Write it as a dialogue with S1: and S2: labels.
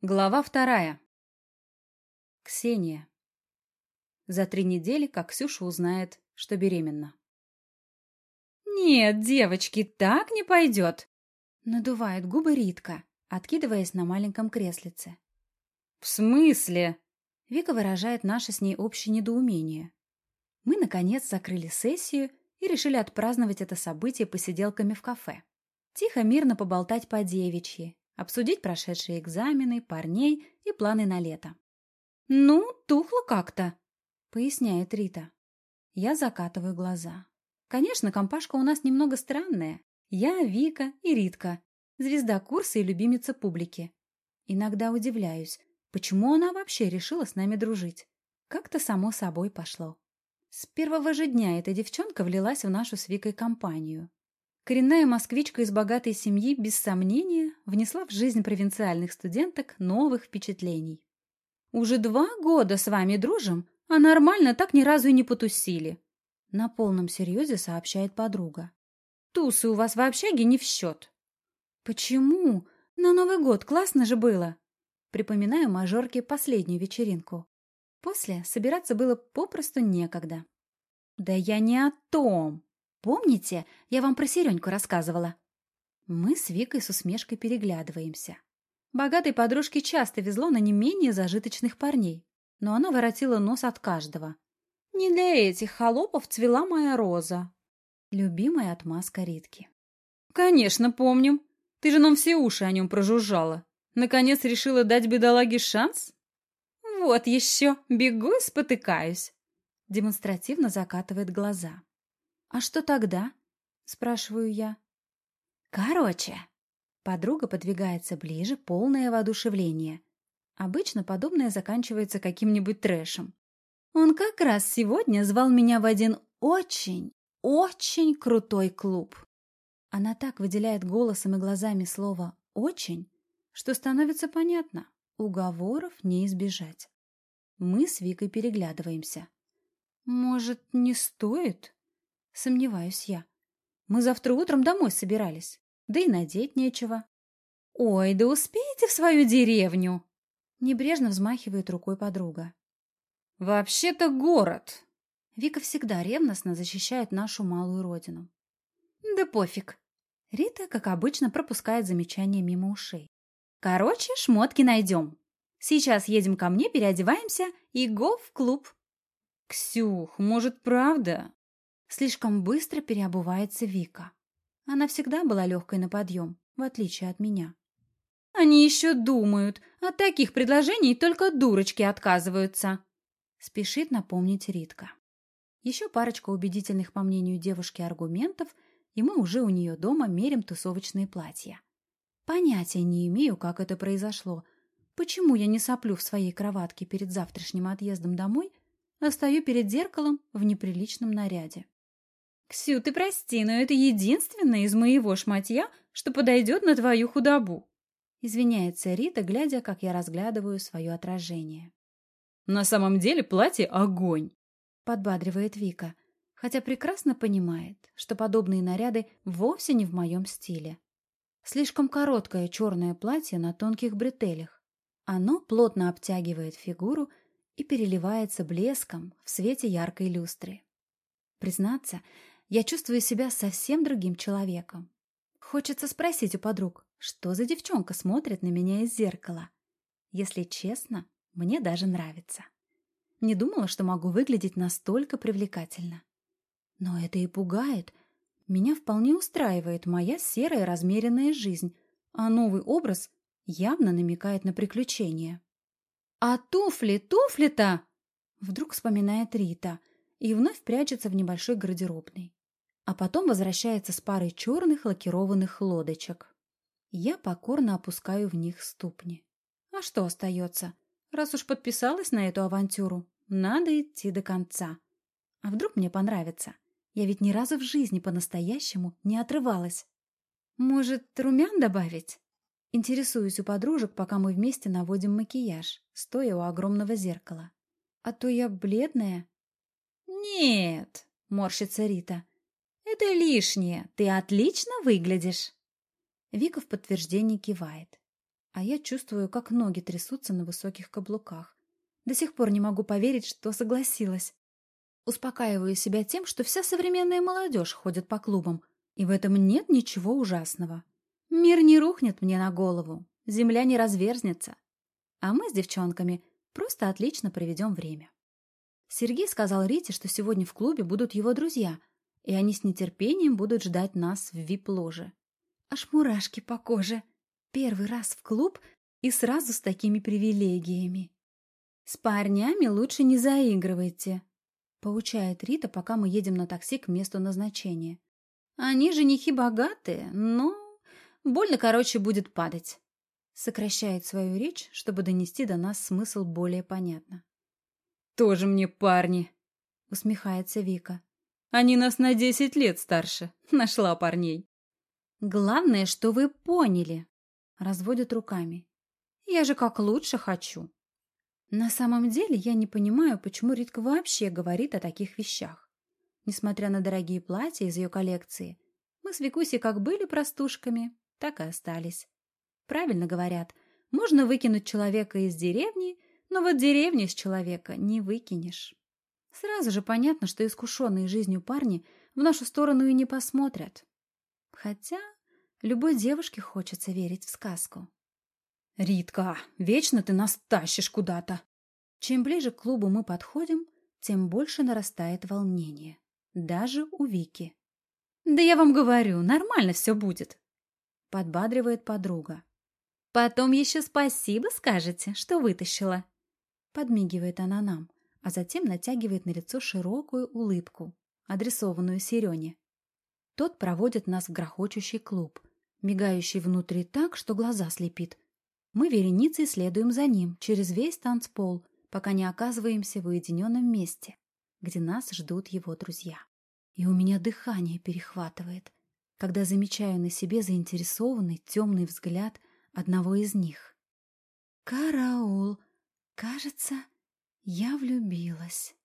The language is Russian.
S1: Глава вторая. Ксения. За три недели, как Ксюша узнает, что беременна.
S2: «Нет, девочки, так не пойдет!»
S1: Надувает губы Ритка, откидываясь на маленьком креслице.
S2: «В смысле?»
S1: Вика выражает наше с ней общее недоумение. Мы, наконец, закрыли сессию и решили отпраздновать это событие посиделками в кафе. Тихо, мирно поболтать по девичьи, обсудить прошедшие экзамены, парней и планы на лето.
S2: «Ну, тухло как-то», —
S1: поясняет Рита. Я закатываю глаза. Конечно, компашка у нас немного странная. Я, Вика и Ритка, звезда курса и любимица публики. Иногда удивляюсь, почему она вообще решила с нами дружить. Как-то само собой пошло. С первого же дня эта девчонка влилась в нашу с Викой компанию. Коренная москвичка из богатой семьи, без сомнения, внесла в жизнь провинциальных студенток новых впечатлений.
S2: «Уже два года с вами дружим, а нормально так ни разу и не потусили», —
S1: на полном серьезе сообщает подруга.
S2: «Тусы у вас в общаге не в счет».
S1: «Почему? На Новый год классно же было!» Припоминаю мажорке последнюю вечеринку. После собираться было попросту некогда.
S2: «Да я не о том!» Помните, я вам про Сереньку рассказывала?»
S1: Мы с Викой с усмешкой переглядываемся. Богатой подружке часто везло на не менее зажиточных парней, но она воротила нос от каждого.
S2: «Не для этих холопов цвела моя роза».
S1: Любимая отмазка Ритки.
S2: «Конечно, помним. Ты же нам все уши о нем прожужжала. Наконец решила дать бедолаге шанс?» «Вот еще, бегу и спотыкаюсь».
S1: Демонстративно закатывает глаза. «А что тогда?» — спрашиваю я.
S2: «Короче».
S1: Подруга подвигается ближе, полное воодушевление. Обычно подобное заканчивается каким-нибудь трэшем.
S2: Он как раз сегодня звал меня в один очень, очень крутой клуб.
S1: Она так выделяет голосом и глазами слово «очень», что становится понятно. Уговоров не избежать. Мы с Викой переглядываемся.
S2: «Может, не стоит?»
S1: Сомневаюсь я. Мы завтра утром домой собирались. Да и надеть нечего.
S2: Ой, да успеете в свою деревню?
S1: Небрежно взмахивает рукой подруга.
S2: Вообще-то город.
S1: Вика всегда ревностно защищает нашу малую родину.
S2: Да пофиг.
S1: Рита, как обычно, пропускает замечания мимо ушей.
S2: Короче, шмотки найдем. Сейчас едем ко мне, переодеваемся и го в клуб.
S1: Ксюх, может, правда? Слишком быстро переобувается Вика. Она всегда была легкой на подъем, в отличие от меня.
S2: «Они еще думают. От таких предложений только дурочки отказываются», —
S1: спешит напомнить Ритка. Еще парочка убедительных, по мнению девушки, аргументов, и мы уже у нее дома мерим тусовочные платья. Понятия не имею, как это произошло. Почему я не соплю в своей кроватке перед завтрашним отъездом домой, а стою перед зеркалом в неприличном наряде.
S2: «Ксю, ты прости, но это единственное из моего шматья, что подойдет на твою худобу»,
S1: извиняется Рита, глядя, как я разглядываю свое отражение.
S2: «На самом деле платье — огонь»,
S1: подбадривает Вика, хотя прекрасно понимает, что подобные наряды вовсе не в моем стиле. Слишком короткое черное платье на тонких бретелях. Оно плотно обтягивает фигуру и переливается блеском в свете яркой люстры. Признаться, я чувствую себя совсем другим человеком. Хочется спросить у подруг, что за девчонка смотрит на меня из зеркала. Если честно, мне даже нравится. Не думала, что могу выглядеть настолько привлекательно. Но это и пугает. Меня вполне устраивает моя серая размеренная жизнь, а новый образ явно намекает на приключения.
S2: «А туфли, туфли-то!»
S1: Вдруг вспоминает Рита и вновь прячется в небольшой гардеробной а потом возвращается с парой черных лакированных лодочек. Я покорно опускаю в них ступни. А что остается? Раз уж подписалась на эту авантюру, надо идти до конца. А вдруг мне понравится? Я ведь ни разу в жизни по-настоящему не отрывалась. Может, румян добавить? Интересуюсь у подружек, пока мы вместе наводим макияж, стоя у огромного зеркала. А то я бледная.
S2: «Нет», — морщится Рита, «Это лишнее. Ты отлично выглядишь».
S1: Вика в подтверждение кивает. а я чувствую, как ноги трясутся на высоких каблуках. До сих пор не могу поверить, что согласилась. Успокаиваю себя тем, что вся современная молодежь ходит по клубам, и в этом нет ничего ужасного. Мир не рухнет мне на голову, земля не разверзнется. А мы с девчонками просто отлично проведем время. Сергей сказал Рите, что сегодня в клубе будут его друзья, и они с нетерпением будут ждать нас в вип-ложе. Аж мурашки по коже. Первый раз в клуб и сразу с такими привилегиями. «С парнями лучше не заигрывайте», — поучает Рита, пока мы едем на такси к месту назначения. «Они женихи богатые, но больно, короче, будет падать». Сокращает свою речь, чтобы донести до нас смысл более понятно.
S2: «Тоже мне парни», — усмехается Вика. «Они нас на десять лет старше. Нашла парней».
S1: «Главное, что вы поняли», — разводит руками. «Я же как лучше хочу». На самом деле я не понимаю, почему Ритка вообще говорит о таких вещах. Несмотря на дорогие платья из ее коллекции, мы с Викусей как были простушками, так и остались. Правильно говорят, можно выкинуть человека из деревни, но вот деревню из человека не выкинешь. Сразу же понятно, что искушенные жизнью парни в нашу сторону и не посмотрят. Хотя любой девушке хочется верить в сказку.
S2: «Ритка, вечно ты нас тащишь куда-то!»
S1: Чем ближе к клубу мы подходим, тем больше нарастает волнение. Даже у Вики.
S2: «Да я вам говорю, нормально все будет!»
S1: Подбадривает подруга.
S2: «Потом еще спасибо скажете, что вытащила!»
S1: Подмигивает она нам, а затем натягивает на лицо широкую улыбку, адресованную Серене. Тот проводит нас в грохочущий клуб, мигающий внутри так, что глаза слепит, мы вереницей следуем за ним через весь танцпол, пока не оказываемся в уединенном месте, где нас ждут его друзья. И у меня дыхание перехватывает, когда замечаю на себе заинтересованный темный взгляд одного из них. «Караул! Кажется, я влюбилась».